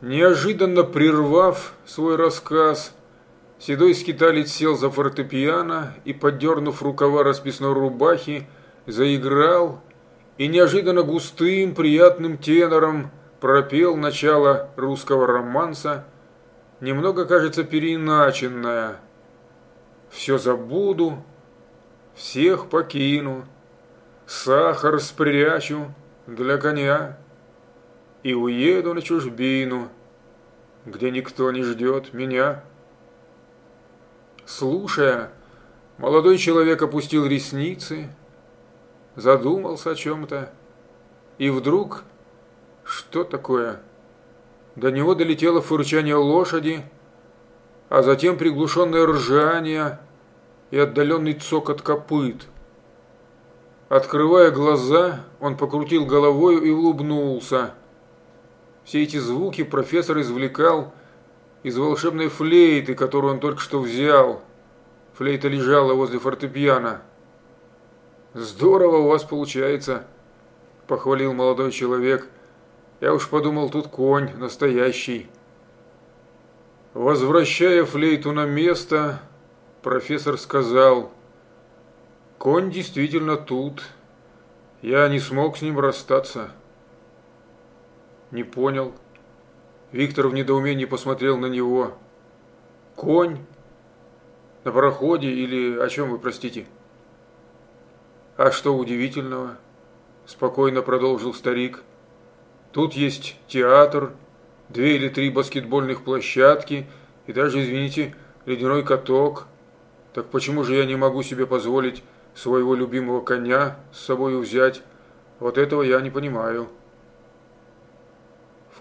Неожиданно прервав свой рассказ, седой скиталец сел за фортепиано и, поддернув рукава расписной рубахи, заиграл и неожиданно густым приятным тенором пропел начало русского романса, немного, кажется, переиначенное. «Все забуду, всех покину, сахар спрячу для коня» и уеду на чужбину, где никто не ждет меня. Слушая, молодой человек опустил ресницы, задумался о чем-то, и вдруг, что такое? До него долетело фырчание лошади, а затем приглушенное ржание и отдаленный цокот копыт. Открывая глаза, он покрутил головой и улыбнулся – все эти звуки профессор извлекал из волшебной флейты, которую он только что взял. Флейта лежала возле фортепиано. «Здорово у вас получается», – похвалил молодой человек. «Я уж подумал, тут конь настоящий». Возвращая флейту на место, профессор сказал, «Конь действительно тут. Я не смог с ним расстаться». Не понял. Виктор в недоумении посмотрел на него. Конь? На пароходе или о чем вы, простите? А что удивительного? Спокойно продолжил старик. Тут есть театр, две или три баскетбольных площадки и даже, извините, ледяной каток. Так почему же я не могу себе позволить своего любимого коня с собой взять? Вот этого я не понимаю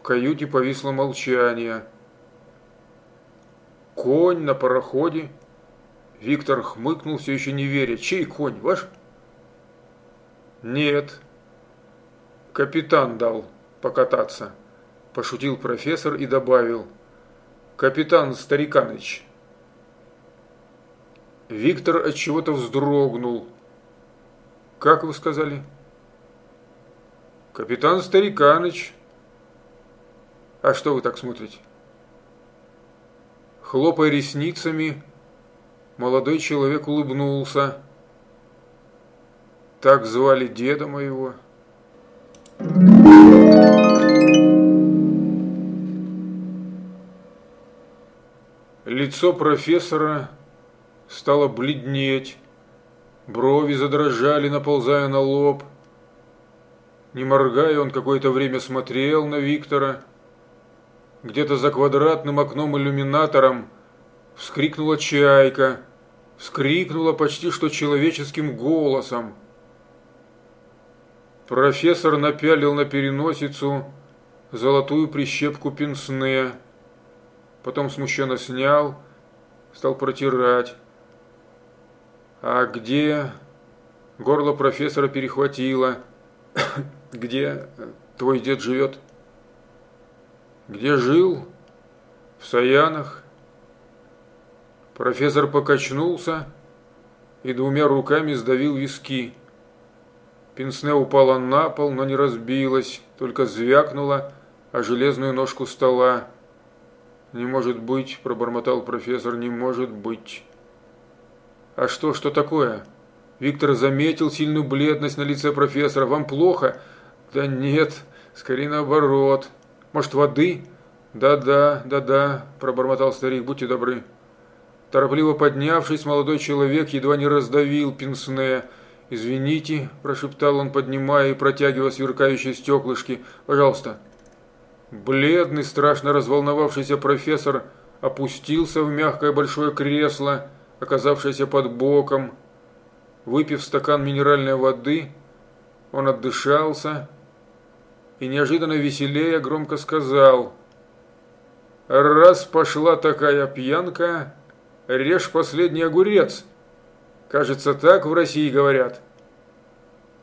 каюте повисло молчание. «Конь на пароходе?» Виктор хмыкнул, все еще не веря. «Чей конь, ваш?» «Нет. Капитан дал покататься», – пошутил профессор и добавил. «Капитан Стариканыч». Виктор от чего-то вздрогнул. «Как вы сказали?» «Капитан Стариканыч», а что вы так смотрите? Хлопая ресницами, молодой человек улыбнулся. Так звали деда моего. Лицо профессора стало бледнеть, брови задрожали, наползая на лоб. Не моргая, он какое-то время смотрел на Виктора – где-то за квадратным окном-иллюминатором вскрикнула чайка, вскрикнула почти что человеческим голосом. Профессор напялил на переносицу золотую прищепку пенсне, потом смущенно снял, стал протирать. «А где?» Горло профессора перехватило. «Где твой дед живет?» Где жил? В Саянах. Профессор покачнулся и двумя руками сдавил виски. Пенсне упала на пол, но не разбилась, только звякнула о железную ножку стола. «Не может быть», – пробормотал профессор, – «не может быть». «А что, что такое?» Виктор заметил сильную бледность на лице профессора. «Вам плохо?» «Да нет, скорее наоборот. Может, воды?» «Да-да, да-да», – пробормотал старик, – «будьте добры». Торопливо поднявшись, молодой человек едва не раздавил пенсне. «Извините», – прошептал он, поднимая и протягивая сверкающие стеклышки. «Пожалуйста». Бледный, страшно разволновавшийся профессор опустился в мягкое большое кресло, оказавшееся под боком. Выпив стакан минеральной воды, он отдышался и неожиданно веселее громко сказал «Раз пошла такая пьянка, режь последний огурец». Кажется, так в России говорят.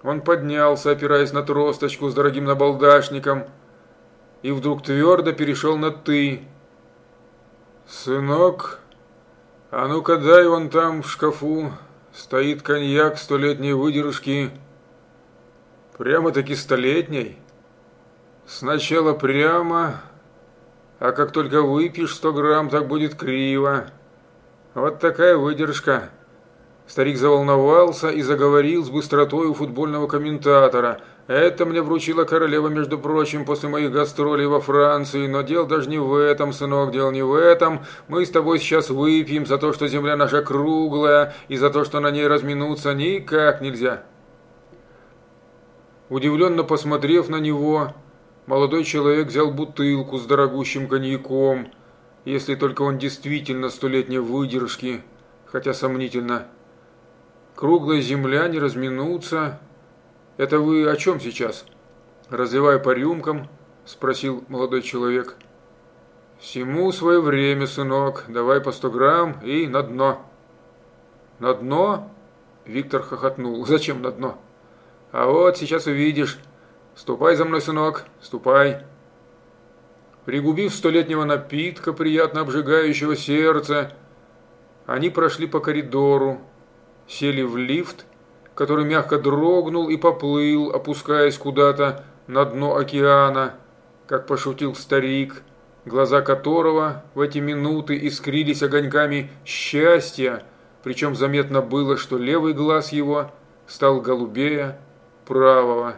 Он поднялся, опираясь на тросточку с дорогим набалдашником, и вдруг твердо перешел на «ты». «Сынок, а ну-ка дай вон там в шкафу, стоит коньяк столетней выдержки, прямо-таки столетней». Сначала прямо, А как только выпьешь сто грамм, так будет криво. Вот такая выдержка. Старик заволновался и заговорил с быстротой у футбольного комментатора. «Это мне вручила королева, между прочим, после моих гастролей во Франции. Но дело даже не в этом, сынок, дело не в этом. Мы с тобой сейчас выпьем за то, что земля наша круглая, и за то, что на ней разминуться никак нельзя». Удивленно посмотрев на него, молодой человек взял бутылку с дорогущим коньяком, если только он действительно столетней выдержки, хотя сомнительно – Круглая земля, не разминуться. Это вы о чем сейчас? Разливая по рюмкам, спросил молодой человек. Всему свое время, сынок. Давай по сто грамм и на дно. На дно? Виктор хохотнул. Зачем на дно? А вот сейчас увидишь. Ступай за мной, сынок, ступай. Пригубив столетнего напитка, приятно обжигающего сердце, они прошли по коридору, сели в лифт, который мягко дрогнул и поплыл, опускаясь куда-то на дно океана, как пошутил старик, глаза которого в эти минуты искрились огоньками счастья, причем заметно было, что левый глаз его стал голубее правого.